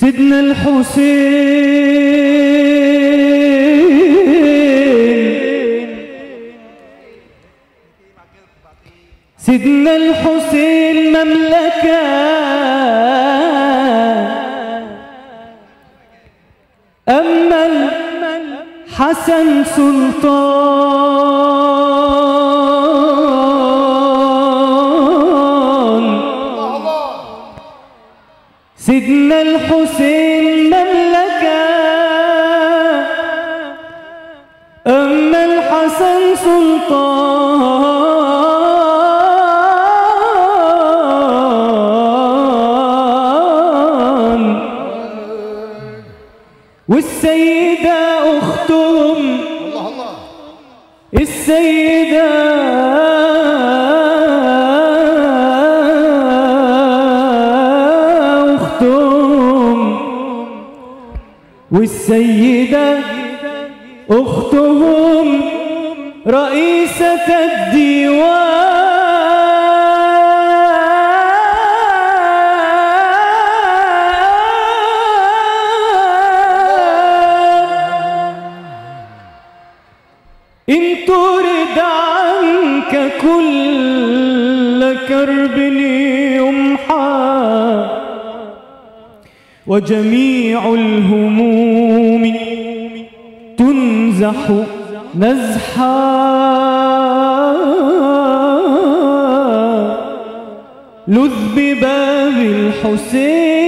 سيدنا الحسين. سيدنا الحسين مملكة. أما الحسن سلطان. سيدنا الحسين مملكة. أما الحسن سلطان. والسيدة أختهم. الله الله. السيدة والسيدة أختهم رئيسة الديوان. إن ترد عنك كل كرب وجميع الهموم تنزح نزحا. لذ بباب الحسين.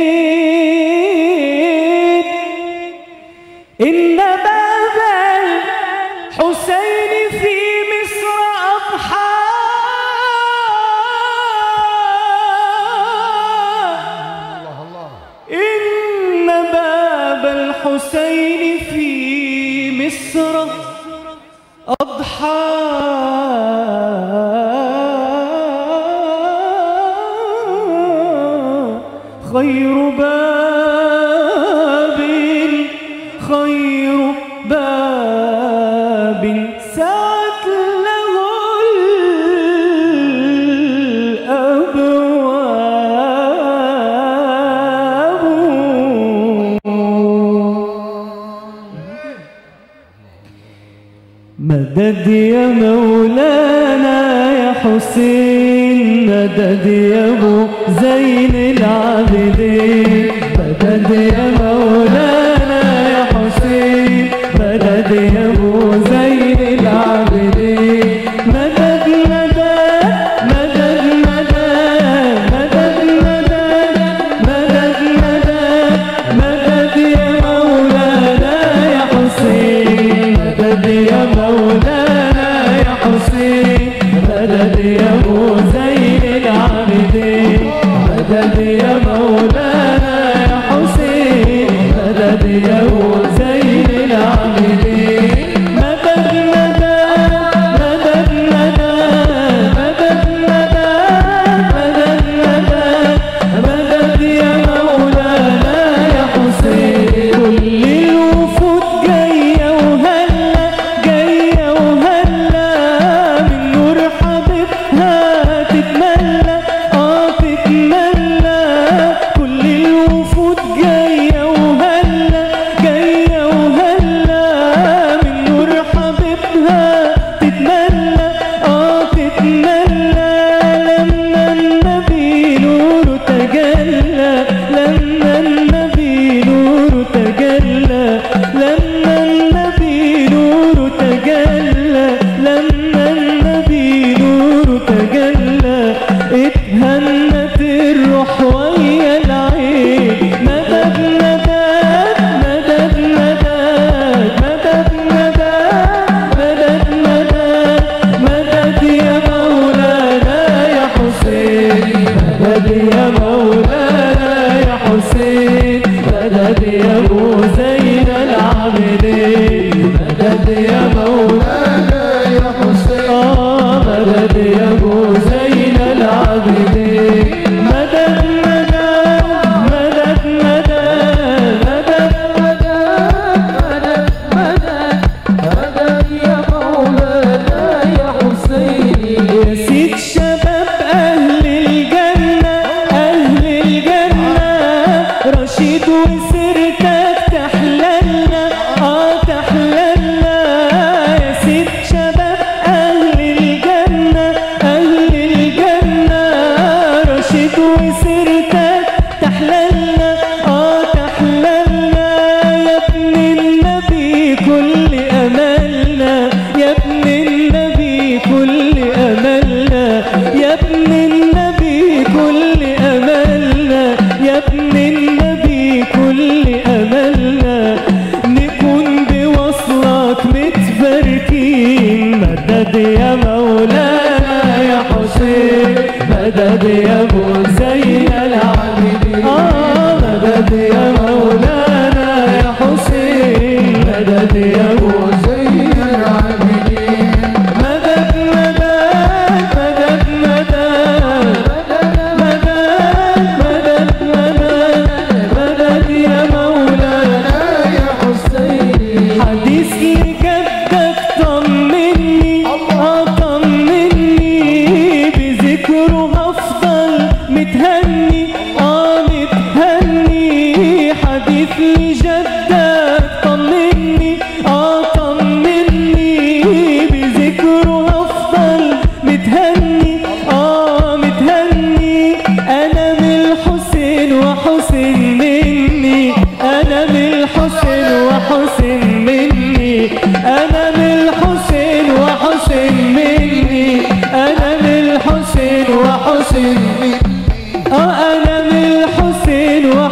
إن الحسين في مصر أضحى. خير مولانا يا حسين مدد يا ابو زين العابدين مدد يا بلدي يا مولانا يا حسين بلدي يا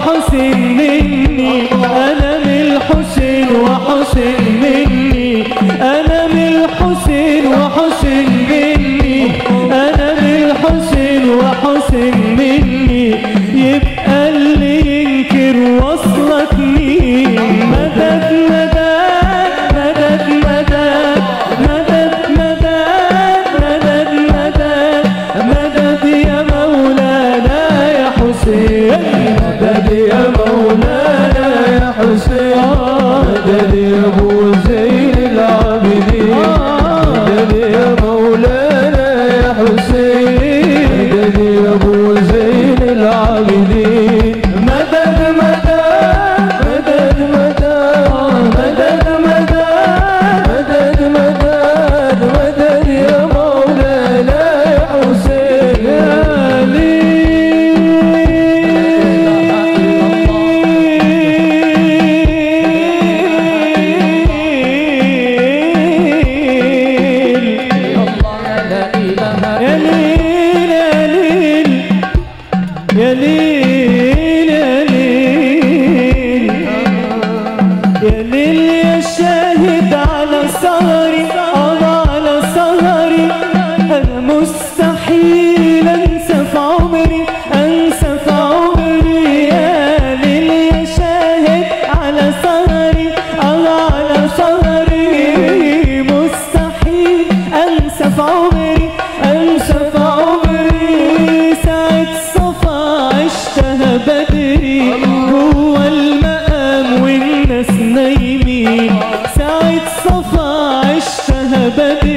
وحسين مني أنا من الحسين وحسين مني. Ele ebedi.